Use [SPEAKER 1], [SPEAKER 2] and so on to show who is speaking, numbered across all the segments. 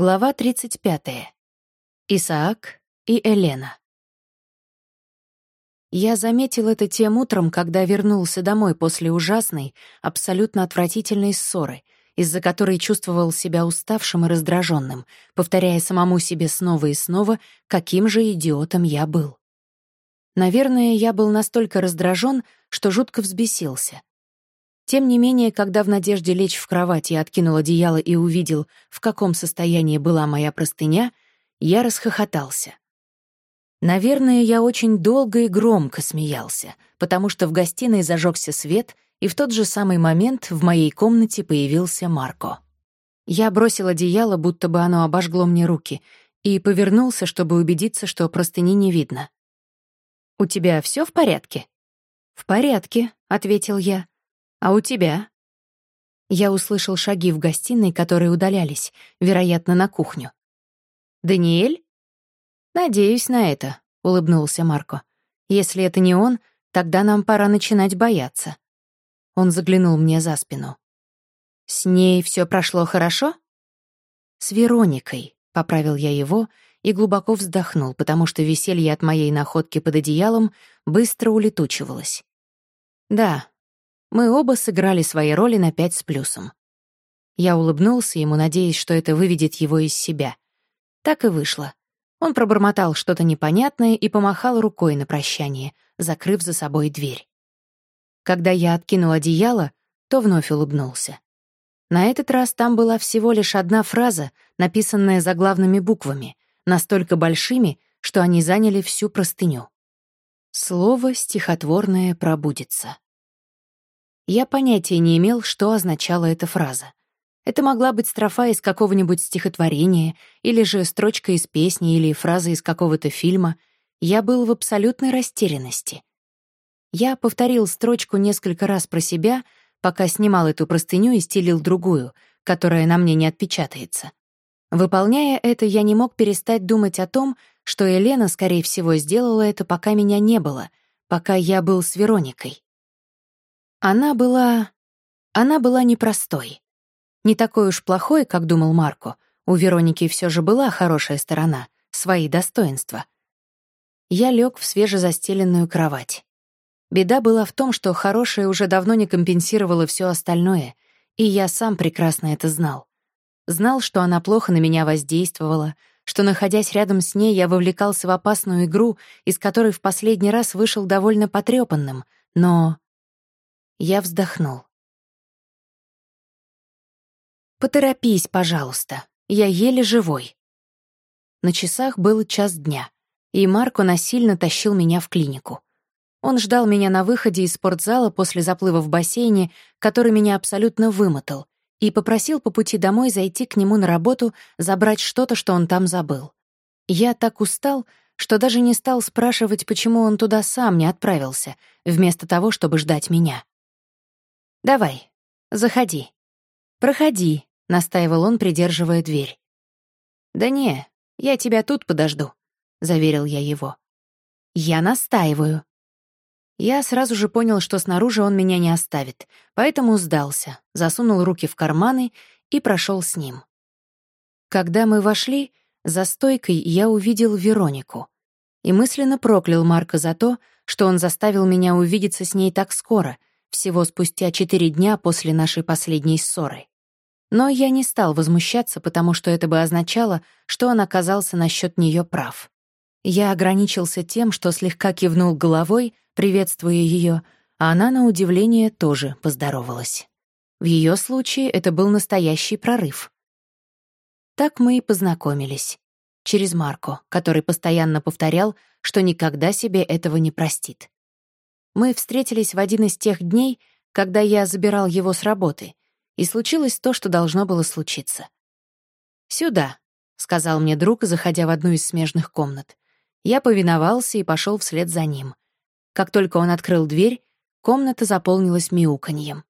[SPEAKER 1] Глава 35. Исаак и Елена. Я заметил это тем утром, когда вернулся домой после ужасной, абсолютно отвратительной ссоры, из-за которой чувствовал себя уставшим и раздраженным, повторяя самому себе снова и снова, каким же идиотом я был. Наверное, я был настолько раздражен, что жутко взбесился. Тем не менее, когда в надежде лечь в кровать я откинул одеяло и увидел, в каком состоянии была моя простыня, я расхохотался. Наверное, я очень долго и громко смеялся, потому что в гостиной зажегся свет, и в тот же самый момент в моей комнате появился Марко. Я бросил одеяло, будто бы оно обожгло мне руки, и повернулся, чтобы убедиться, что простыни не видно. «У тебя все в порядке?» «В порядке», — ответил я. А у тебя?» Я услышал шаги в гостиной, которые удалялись, вероятно, на кухню. «Даниэль?» «Надеюсь на это», — улыбнулся Марко. «Если это не он, тогда нам пора начинать бояться». Он заглянул мне за спину. «С ней все прошло хорошо?» «С Вероникой», — поправил я его и глубоко вздохнул, потому что веселье от моей находки под одеялом быстро улетучивалось. «Да, мы оба сыграли свои роли на пять с плюсом. Я улыбнулся ему, надеясь, что это выведет его из себя. Так и вышло. Он пробормотал что-то непонятное и помахал рукой на прощание, закрыв за собой дверь. Когда я откинул одеяло, то вновь улыбнулся. На этот раз там была всего лишь одна фраза, написанная заглавными буквами, настолько большими, что они заняли всю простыню. Слово стихотворное пробудется. Я понятия не имел, что означала эта фраза. Это могла быть строфа из какого-нибудь стихотворения, или же строчка из песни, или фраза из какого-то фильма. Я был в абсолютной растерянности. Я повторил строчку несколько раз про себя, пока снимал эту простыню и стелил другую, которая на мне не отпечатается. Выполняя это, я не мог перестать думать о том, что Елена, скорее всего, сделала это, пока меня не было, пока я был с Вероникой. Она была... Она была непростой. Не такой уж плохой, как думал Марко. У Вероники все же была хорошая сторона, свои достоинства. Я лег в свежезастеленную кровать. Беда была в том, что хорошее уже давно не компенсировало все остальное, и я сам прекрасно это знал. Знал, что она плохо на меня воздействовала, что, находясь рядом с ней, я вовлекался в опасную игру, из которой в последний раз вышел довольно потрепанным, но я вздохнул. «Поторопись, пожалуйста. Я еле живой». На часах был час дня, и Марко насильно тащил меня в клинику. Он ждал меня на выходе из спортзала после заплыва в бассейне, который меня абсолютно вымотал, и попросил по пути домой зайти к нему на работу, забрать что-то, что он там забыл. Я так устал, что даже не стал спрашивать, почему он туда сам не отправился, вместо того, чтобы ждать меня. «Давай, заходи. Проходи», — настаивал он, придерживая дверь. «Да не, я тебя тут подожду», — заверил я его. «Я настаиваю». Я сразу же понял, что снаружи он меня не оставит, поэтому сдался, засунул руки в карманы и прошел с ним. Когда мы вошли, за стойкой я увидел Веронику и мысленно проклял Марка за то, что он заставил меня увидеться с ней так скоро — всего спустя четыре дня после нашей последней ссоры. Но я не стал возмущаться, потому что это бы означало, что он оказался насчет нее прав. Я ограничился тем, что слегка кивнул головой, приветствуя ее, а она, на удивление, тоже поздоровалась. В ее случае это был настоящий прорыв. Так мы и познакомились. Через Марко, который постоянно повторял, что никогда себе этого не простит. Мы встретились в один из тех дней, когда я забирал его с работы, и случилось то, что должно было случиться. «Сюда», — сказал мне друг, заходя в одну из смежных комнат. Я повиновался и пошел вслед за ним. Как только он открыл дверь, комната заполнилась мяуканьем.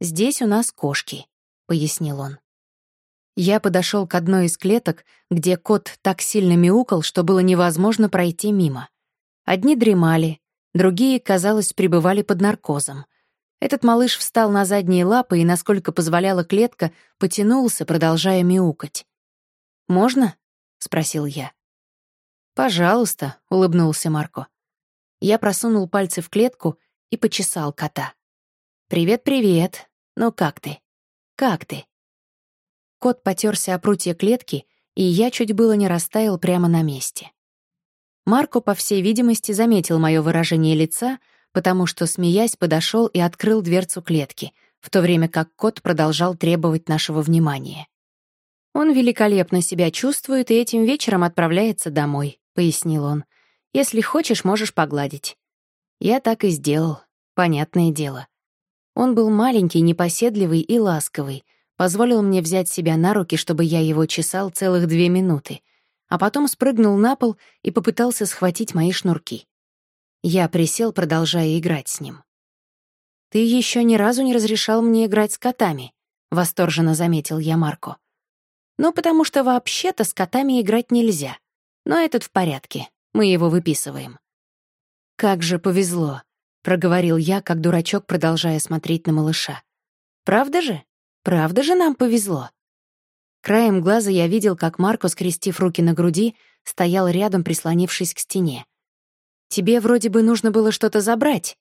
[SPEAKER 1] «Здесь у нас кошки», — пояснил он. Я подошел к одной из клеток, где кот так сильно мяукал, что было невозможно пройти мимо. Одни дремали, Другие, казалось, пребывали под наркозом. Этот малыш встал на задние лапы и, насколько позволяла клетка, потянулся, продолжая мяукать. «Можно?» — спросил я. «Пожалуйста», — улыбнулся Марко. Я просунул пальцы в клетку и почесал кота. «Привет-привет. Ну как ты? Как ты?» Кот потерся о прутья клетки, и я чуть было не растаял прямо на месте. Марко, по всей видимости, заметил мое выражение лица, потому что, смеясь, подошел и открыл дверцу клетки, в то время как кот продолжал требовать нашего внимания. «Он великолепно себя чувствует и этим вечером отправляется домой», — пояснил он. «Если хочешь, можешь погладить». Я так и сделал, понятное дело. Он был маленький, непоседливый и ласковый, позволил мне взять себя на руки, чтобы я его чесал целых две минуты, а потом спрыгнул на пол и попытался схватить мои шнурки. Я присел, продолжая играть с ним. «Ты еще ни разу не разрешал мне играть с котами», — восторженно заметил я Марко. «Ну, потому что вообще-то с котами играть нельзя. Но этот в порядке, мы его выписываем». «Как же повезло», — проговорил я, как дурачок, продолжая смотреть на малыша. «Правда же? Правда же нам повезло?» Краем глаза я видел, как Марко, скрестив руки на груди, стоял рядом, прислонившись к стене. «Тебе вроде бы нужно было что-то забрать»,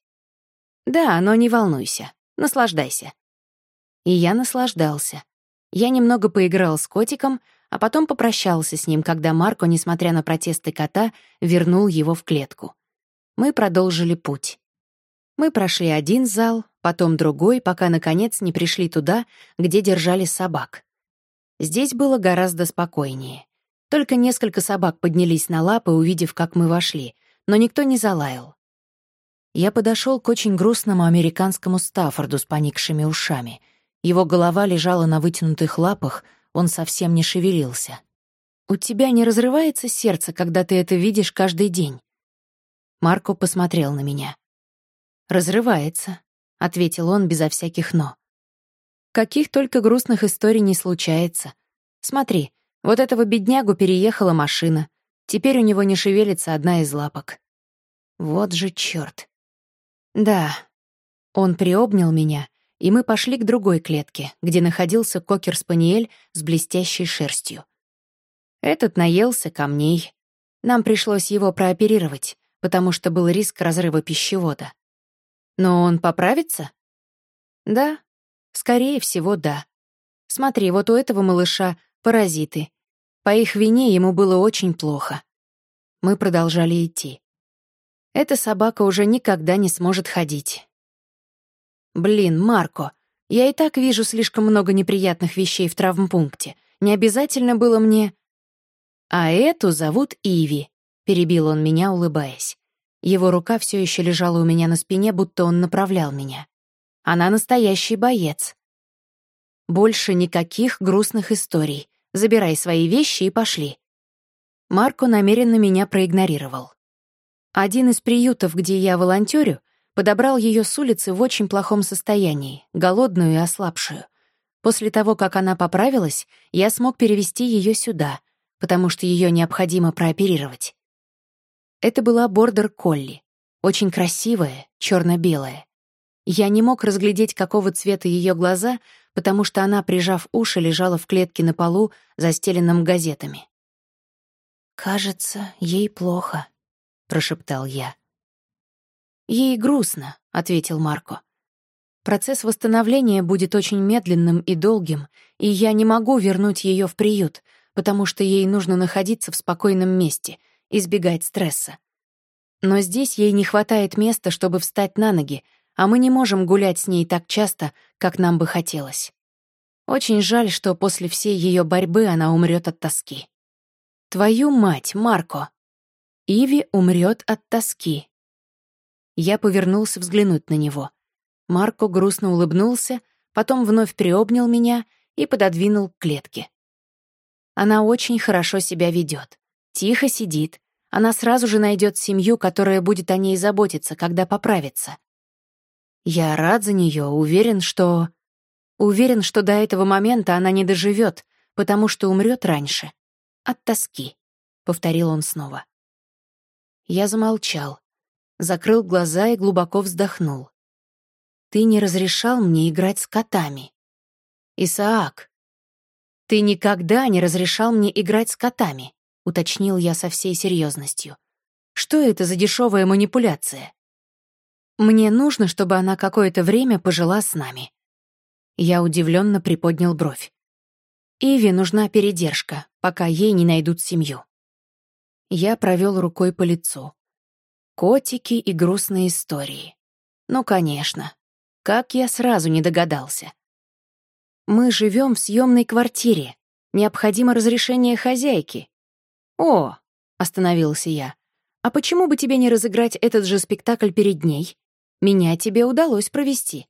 [SPEAKER 1] да, но не волнуйся, наслаждайся. И я наслаждался. Я немного поиграл с котиком, а потом попрощался с ним, когда Марко, несмотря на протесты кота, вернул его в клетку. Мы продолжили путь. Мы прошли один зал, потом другой, пока, наконец, не пришли туда, где держали собак. Здесь было гораздо спокойнее. Только несколько собак поднялись на лапы, увидев, как мы вошли, но никто не залаял. Я подошел к очень грустному американскому Стаффорду с поникшими ушами. Его голова лежала на вытянутых лапах, он совсем не шевелился. «У тебя не разрывается сердце, когда ты это видишь каждый день?» Марко посмотрел на меня. «Разрывается», — ответил он безо всяких «но». «Каких только грустных историй не случается. Смотри, вот этого беднягу переехала машина. Теперь у него не шевелится одна из лапок. Вот же чёрт. Да. Он приобнял меня, и мы пошли к другой клетке, где находился кокер-спаниель с блестящей шерстью. Этот наелся камней. Нам пришлось его прооперировать, потому что был риск разрыва пищевода. Но он поправится? Да, скорее всего, да. Смотри, вот у этого малыша паразиты. По их вине ему было очень плохо. Мы продолжали идти. Эта собака уже никогда не сможет ходить. Блин, Марко, я и так вижу слишком много неприятных вещей в травмпункте. Не обязательно было мне... А эту зовут Иви, перебил он меня, улыбаясь. Его рука все еще лежала у меня на спине, будто он направлял меня. Она настоящий боец. Больше никаких грустных историй. Забирай свои вещи и пошли. Марко намеренно меня проигнорировал. Один из приютов, где я волонтерю, подобрал ее с улицы в очень плохом состоянии, голодную и ослабшую. После того, как она поправилась, я смог перевести ее сюда, потому что ее необходимо прооперировать. Это была бордер колли, очень красивая, черно белая Я не мог разглядеть, какого цвета ее глаза, потому что она, прижав уши, лежала в клетке на полу, застеленном газетами. «Кажется, ей плохо», прошептал я. «Ей грустно», — ответил Марко. «Процесс восстановления будет очень медленным и долгим, и я не могу вернуть ее в приют, потому что ей нужно находиться в спокойном месте, избегать стресса. Но здесь ей не хватает места, чтобы встать на ноги, а мы не можем гулять с ней так часто, как нам бы хотелось. Очень жаль, что после всей ее борьбы она умрет от тоски. Твою мать, Марко, Иви умрет от тоски. Я повернулся взглянуть на него. Марко грустно улыбнулся, потом вновь приобнял меня и пододвинул к клетке. Она очень хорошо себя ведет, тихо сидит. Она сразу же найдет семью, которая будет о ней заботиться, когда поправится. Я рад за нее, уверен, что... Уверен, что до этого момента она не доживет, потому что умрет раньше. От тоски, — повторил он снова. Я замолчал, закрыл глаза и глубоко вздохнул. «Ты не разрешал мне играть с котами. Исаак, «Ты никогда не разрешал мне играть с котами», — уточнил я со всей серьезностью. «Что это за дешевая манипуляция?» «Мне нужно, чтобы она какое-то время пожила с нами». Я удивленно приподнял бровь. Иви нужна передержка, пока ей не найдут семью. Я провел рукой по лицу. Котики и грустные истории. Ну, конечно. Как я сразу не догадался. Мы живем в съемной квартире. Необходимо разрешение хозяйки. О, остановился я. А почему бы тебе не разыграть этот же спектакль перед ней? Меня тебе удалось провести.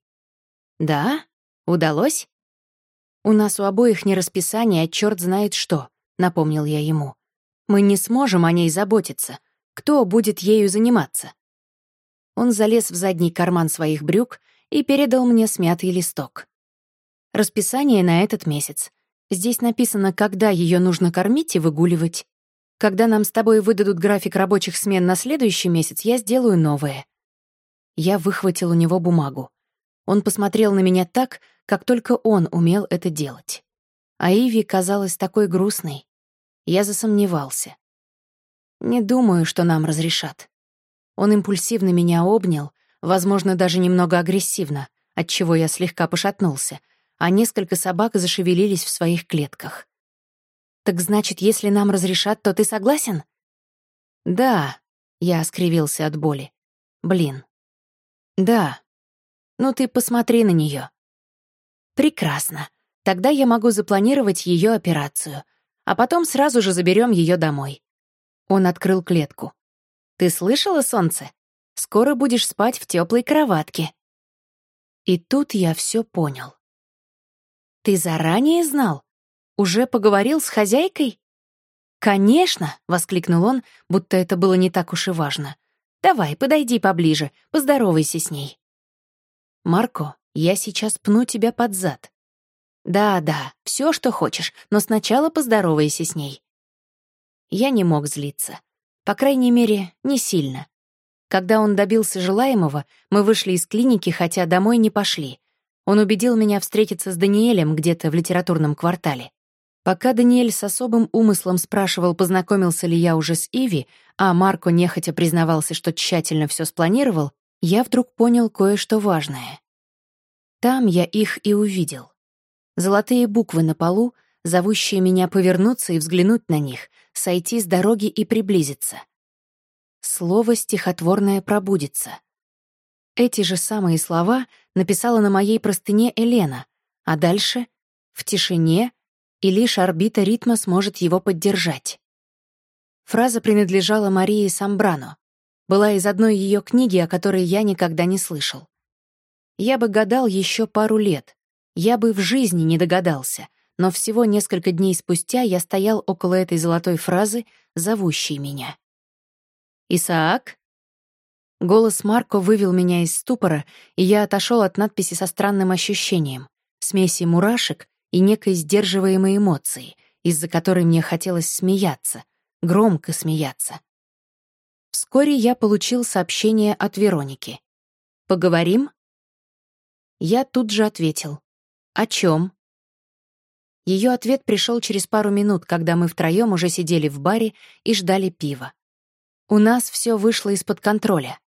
[SPEAKER 1] Да? Удалось? У нас у обоих не расписание, а черт знает что, напомнил я ему. Мы не сможем о ней заботиться. Кто будет ею заниматься? Он залез в задний карман своих брюк и передал мне смятый листок. Расписание на этот месяц. Здесь написано, когда ее нужно кормить и выгуливать. Когда нам с тобой выдадут график рабочих смен на следующий месяц, я сделаю новое. Я выхватил у него бумагу. Он посмотрел на меня так, как только он умел это делать. А Иви казалась такой грустной. Я засомневался. Не думаю, что нам разрешат. Он импульсивно меня обнял, возможно, даже немного агрессивно, отчего я слегка пошатнулся — а несколько собак зашевелились в своих клетках. «Так значит, если нам разрешат, то ты согласен?» «Да», — я скривился от боли. «Блин». «Да. Ну ты посмотри на нее. «Прекрасно. Тогда я могу запланировать ее операцию, а потом сразу же заберем ее домой». Он открыл клетку. «Ты слышала, солнце? Скоро будешь спать в теплой кроватке». И тут я все понял. Ты заранее знал? Уже поговорил с хозяйкой? «Конечно!» — воскликнул он, будто это было не так уж и важно. «Давай, подойди поближе, поздоровайся с ней». «Марко, я сейчас пну тебя под зад». «Да-да, все, что хочешь, но сначала поздоровайся с ней». Я не мог злиться. По крайней мере, не сильно. Когда он добился желаемого, мы вышли из клиники, хотя домой не пошли. Он убедил меня встретиться с Даниэлем где-то в литературном квартале. Пока Даниэль с особым умыслом спрашивал, познакомился ли я уже с Иви, а Марко нехотя признавался, что тщательно все спланировал, я вдруг понял кое-что важное. Там я их и увидел. Золотые буквы на полу, зовущие меня повернуться и взглянуть на них, сойти с дороги и приблизиться. Слово стихотворное пробудится. Эти же самые слова написала на моей простыне Елена, а дальше — в тишине, и лишь орбита ритма сможет его поддержать. Фраза принадлежала Марии Самбрано, была из одной ее книги, о которой я никогда не слышал. Я бы гадал еще пару лет, я бы в жизни не догадался, но всего несколько дней спустя я стоял около этой золотой фразы, зовущей меня. «Исаак?» Голос Марко вывел меня из ступора, и я отошел от надписи со странным ощущением, смеси мурашек и некой сдерживаемой эмоции, из-за которой мне хотелось смеяться, громко смеяться. Вскоре я получил сообщение от Вероники. «Поговорим?» Я тут же ответил. «О чем?» Ее ответ пришел через пару минут, когда мы втроем уже сидели в баре и ждали пива. У нас все вышло из-под контроля.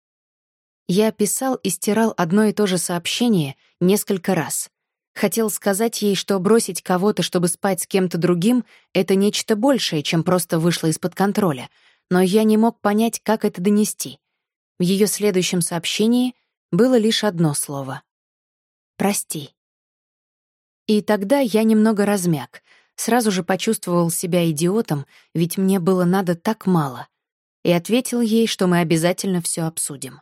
[SPEAKER 1] Я писал и стирал одно и то же сообщение несколько раз. Хотел сказать ей, что бросить кого-то, чтобы спать с кем-то другим, это нечто большее, чем просто вышло из-под контроля, но я не мог понять, как это донести. В ее следующем сообщении было лишь одно слово. «Прости». И тогда я немного размяк, сразу же почувствовал себя идиотом, ведь мне было надо так мало, и ответил ей, что мы обязательно все обсудим.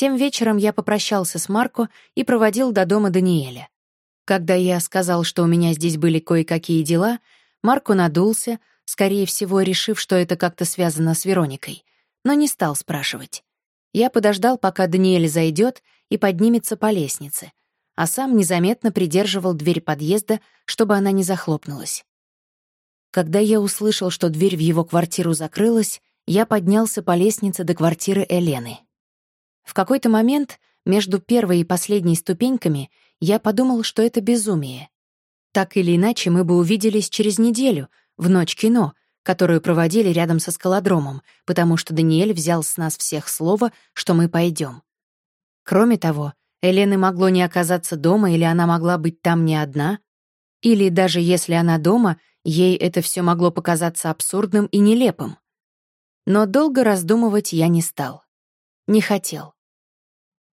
[SPEAKER 1] Тем вечером я попрощался с Марко и проводил до дома Даниэля. Когда я сказал, что у меня здесь были кое-какие дела, Марко надулся, скорее всего, решив, что это как-то связано с Вероникой, но не стал спрашивать. Я подождал, пока Даниэль зайдет и поднимется по лестнице, а сам незаметно придерживал дверь подъезда, чтобы она не захлопнулась. Когда я услышал, что дверь в его квартиру закрылась, я поднялся по лестнице до квартиры Элены. В какой-то момент между первой и последней ступеньками я подумал, что это безумие. Так или иначе, мы бы увиделись через неделю, в ночь кино, которую проводили рядом со скалодромом, потому что Даниэль взял с нас всех слово, что мы пойдем. Кроме того, Элены могло не оказаться дома, или она могла быть там не одна, или даже если она дома, ей это все могло показаться абсурдным и нелепым. Но долго раздумывать я не стал. Не хотел.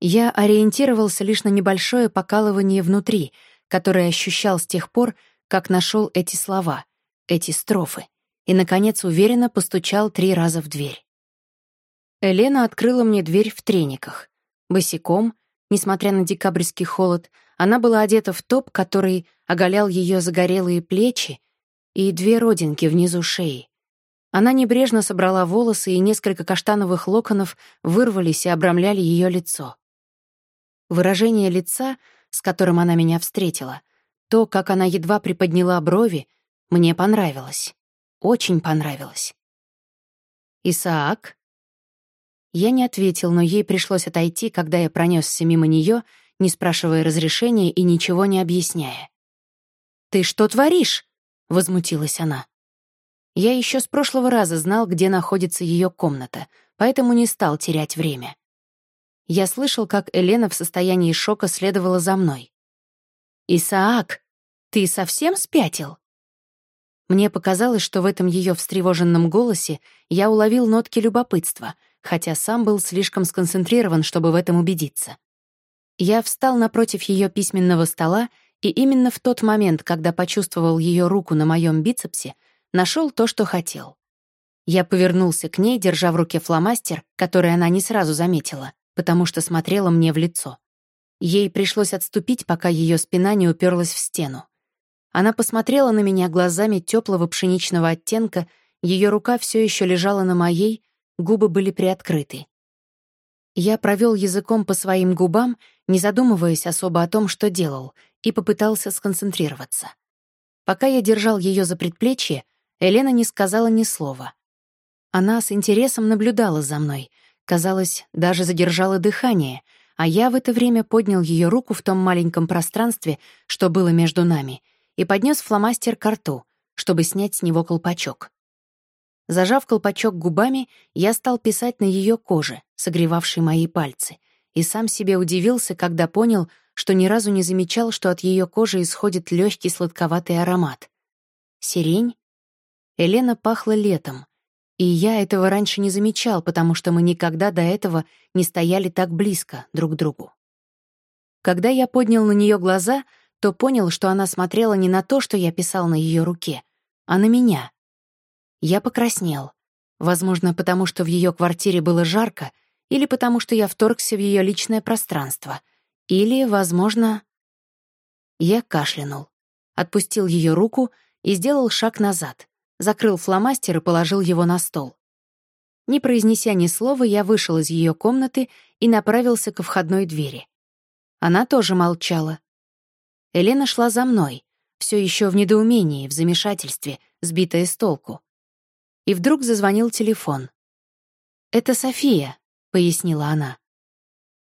[SPEAKER 1] Я ориентировался лишь на небольшое покалывание внутри, которое ощущал с тех пор, как нашел эти слова, эти строфы, и, наконец, уверенно постучал три раза в дверь. Елена открыла мне дверь в трениках. Босиком, несмотря на декабрьский холод, она была одета в топ, который оголял ее загорелые плечи и две родинки внизу шеи. Она небрежно собрала волосы, и несколько каштановых локонов вырвались и обрамляли ее лицо. Выражение лица, с которым она меня встретила, то, как она едва приподняла брови, мне понравилось. Очень понравилось. «Исаак?» Я не ответил, но ей пришлось отойти, когда я пронесся мимо нее, не спрашивая разрешения и ничего не объясняя. «Ты что творишь?» — возмутилась она. Я еще с прошлого раза знал, где находится ее комната, поэтому не стал терять время. Я слышал, как Елена в состоянии шока следовала за мной. «Исаак, ты совсем спятил?» Мне показалось, что в этом ее встревоженном голосе я уловил нотки любопытства, хотя сам был слишком сконцентрирован, чтобы в этом убедиться. Я встал напротив ее письменного стола, и именно в тот момент, когда почувствовал ее руку на моем бицепсе, нашел то, что хотел. Я повернулся к ней, держа в руке фломастер, который она не сразу заметила, потому что смотрела мне в лицо. Ей пришлось отступить, пока ее спина не уперлась в стену. Она посмотрела на меня глазами теплого пшеничного оттенка, ее рука все еще лежала на моей, губы были приоткрыты. Я провел языком по своим губам, не задумываясь особо о том, что делал, и попытался сконцентрироваться. Пока я держал ее за предплечье, Елена не сказала ни слова. Она с интересом наблюдала за мной, казалось, даже задержала дыхание, а я в это время поднял ее руку в том маленьком пространстве, что было между нами, и поднес фломастер к рту, чтобы снять с него колпачок. Зажав колпачок губами, я стал писать на ее коже, согревавшей мои пальцы, и сам себе удивился, когда понял, что ни разу не замечал, что от ее кожи исходит легкий сладковатый аромат. Сирень Елена пахла летом, и я этого раньше не замечал, потому что мы никогда до этого не стояли так близко друг к другу. Когда я поднял на нее глаза, то понял, что она смотрела не на то, что я писал на ее руке, а на меня. Я покраснел. Возможно, потому что в ее квартире было жарко, или потому что я вторгся в ее личное пространство, или, возможно... Я кашлянул, отпустил ее руку и сделал шаг назад — закрыл фломастер и положил его на стол. Не произнеся ни слова, я вышел из ее комнаты и направился к входной двери. Она тоже молчала. Елена шла за мной, все еще в недоумении, в замешательстве, сбитая с толку. И вдруг зазвонил телефон. «Это София», — пояснила она.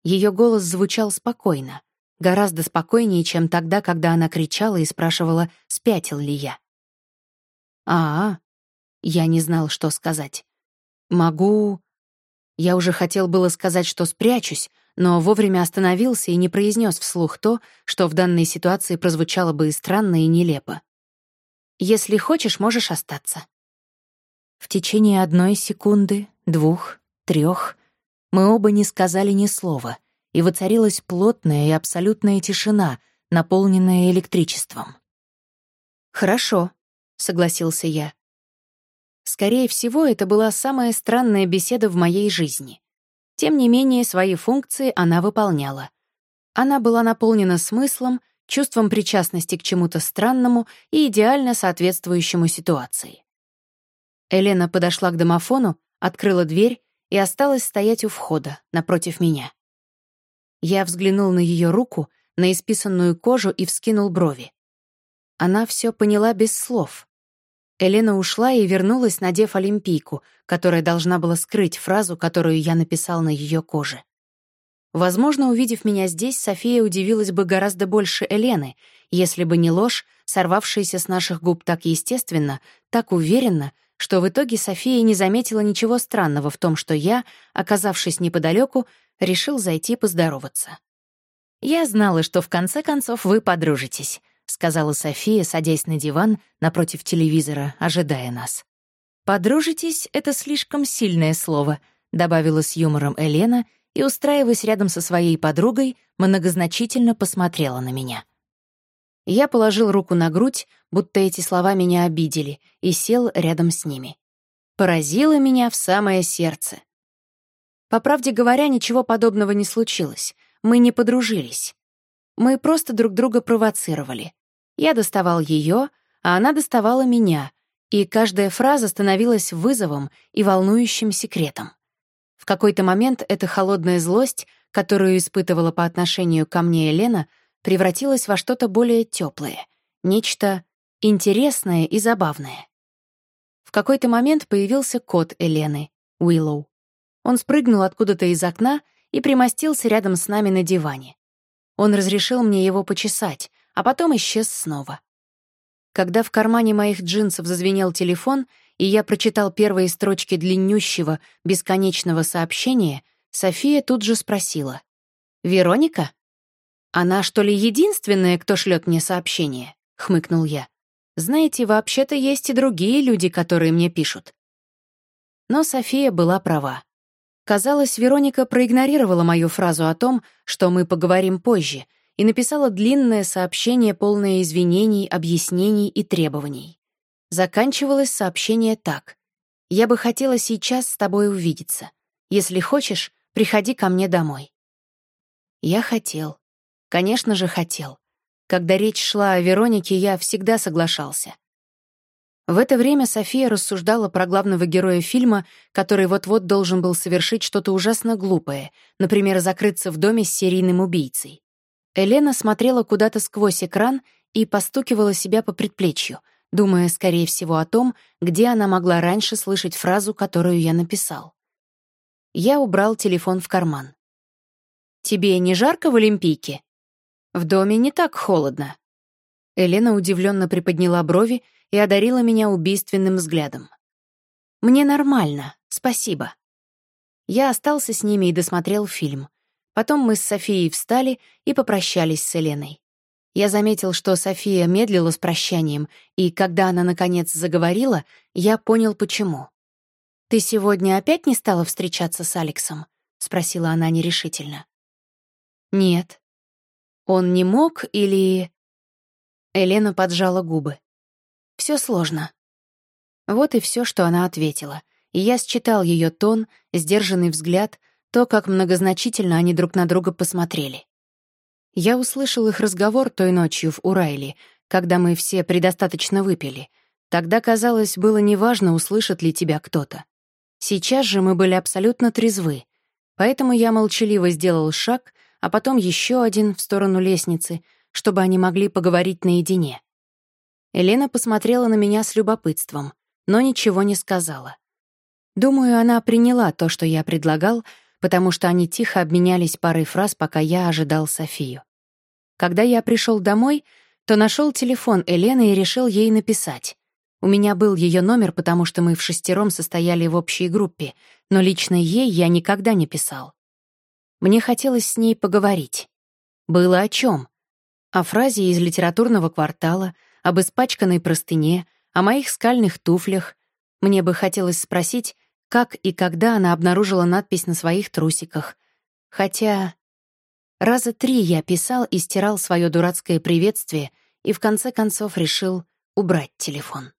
[SPEAKER 1] Ее голос звучал спокойно, гораздо спокойнее, чем тогда, когда она кричала и спрашивала, спятил ли я. А, я не знал, что сказать. Могу... Я уже хотел было сказать, что спрячусь, но вовремя остановился и не произнес вслух то, что в данной ситуации прозвучало бы и странно, и нелепо. «Если хочешь, можешь остаться». В течение одной секунды, двух, трех мы оба не сказали ни слова, и воцарилась плотная и абсолютная тишина, наполненная электричеством. «Хорошо», согласился я. Скорее всего, это была самая странная беседа в моей жизни. Тем не менее, свои функции она выполняла. Она была наполнена смыслом, чувством причастности к чему-то странному и идеально соответствующему ситуации. Елена подошла к домофону, открыла дверь и осталась стоять у входа, напротив меня. Я взглянул на ее руку, на исписанную кожу и вскинул брови. Она все поняла без слов. Елена ушла и вернулась, надев олимпийку, которая должна была скрыть фразу, которую я написал на ее коже. Возможно, увидев меня здесь, София удивилась бы гораздо больше Элены, если бы не ложь, сорвавшаяся с наших губ так естественно, так уверенно, что в итоге София не заметила ничего странного в том, что я, оказавшись неподалеку, решил зайти поздороваться. «Я знала, что в конце концов вы подружитесь», — сказала София, садясь на диван напротив телевизора, ожидая нас. «Подружитесь — это слишком сильное слово», — добавила с юмором Елена и, устраиваясь рядом со своей подругой, многозначительно посмотрела на меня. Я положил руку на грудь, будто эти слова меня обидели, и сел рядом с ними. Поразило меня в самое сердце. По правде говоря, ничего подобного не случилось. Мы не подружились. Мы просто друг друга провоцировали. Я доставал ее, а она доставала меня, и каждая фраза становилась вызовом и волнующим секретом. В какой-то момент эта холодная злость, которую испытывала по отношению ко мне Елена, превратилась во что-то более теплое, нечто интересное и забавное. В какой-то момент появился кот Елены, Уиллоу. Он спрыгнул откуда-то из окна и примостился рядом с нами на диване. Он разрешил мне его почесать, а потом исчез снова. Когда в кармане моих джинсов зазвенел телефон, и я прочитал первые строчки длиннющего, бесконечного сообщения, София тут же спросила. «Вероника? Она, что ли, единственная, кто шлет мне сообщение?» — хмыкнул я. «Знаете, вообще-то есть и другие люди, которые мне пишут». Но София была права. Казалось, Вероника проигнорировала мою фразу о том, что мы поговорим позже, и написала длинное сообщение, полное извинений, объяснений и требований. Заканчивалось сообщение так. «Я бы хотела сейчас с тобой увидеться. Если хочешь, приходи ко мне домой». Я хотел. Конечно же, хотел. Когда речь шла о Веронике, я всегда соглашался. В это время София рассуждала про главного героя фильма, который вот-вот должен был совершить что-то ужасно глупое, например, закрыться в доме с серийным убийцей. Елена смотрела куда-то сквозь экран и постукивала себя по предплечью, думая, скорее всего, о том, где она могла раньше слышать фразу, которую я написал. Я убрал телефон в карман. «Тебе не жарко в Олимпийке?» «В доме не так холодно». Елена удивленно приподняла брови и одарила меня убийственным взглядом. «Мне нормально, спасибо». Я остался с ними и досмотрел фильм. Потом мы с Софией встали и попрощались с Еленой. Я заметил, что София медлила с прощанием, и когда она, наконец, заговорила, я понял, почему. «Ты сегодня опять не стала встречаться с Алексом?» — спросила она нерешительно. «Нет». «Он не мог или...» Елена поджала губы. Все сложно». Вот и все, что она ответила. И я считал ее тон, сдержанный взгляд, то, как многозначительно они друг на друга посмотрели. Я услышал их разговор той ночью в Урайле, когда мы все предостаточно выпили. Тогда, казалось, было неважно, услышит ли тебя кто-то. Сейчас же мы были абсолютно трезвы, поэтому я молчаливо сделал шаг, а потом еще один в сторону лестницы, чтобы они могли поговорить наедине. Елена посмотрела на меня с любопытством, но ничего не сказала. Думаю, она приняла то, что я предлагал, потому что они тихо обменялись парой фраз, пока я ожидал Софию. Когда я пришел домой, то нашел телефон Елены и решил ей написать. У меня был ее номер, потому что мы в шестером состояли в общей группе, но лично ей я никогда не писал. Мне хотелось с ней поговорить. Было о чем? О фразе из литературного квартала — об испачканной простыне, о моих скальных туфлях. Мне бы хотелось спросить, как и когда она обнаружила надпись на своих трусиках. Хотя... Раза три я писал и стирал свое дурацкое приветствие и в конце концов решил убрать телефон.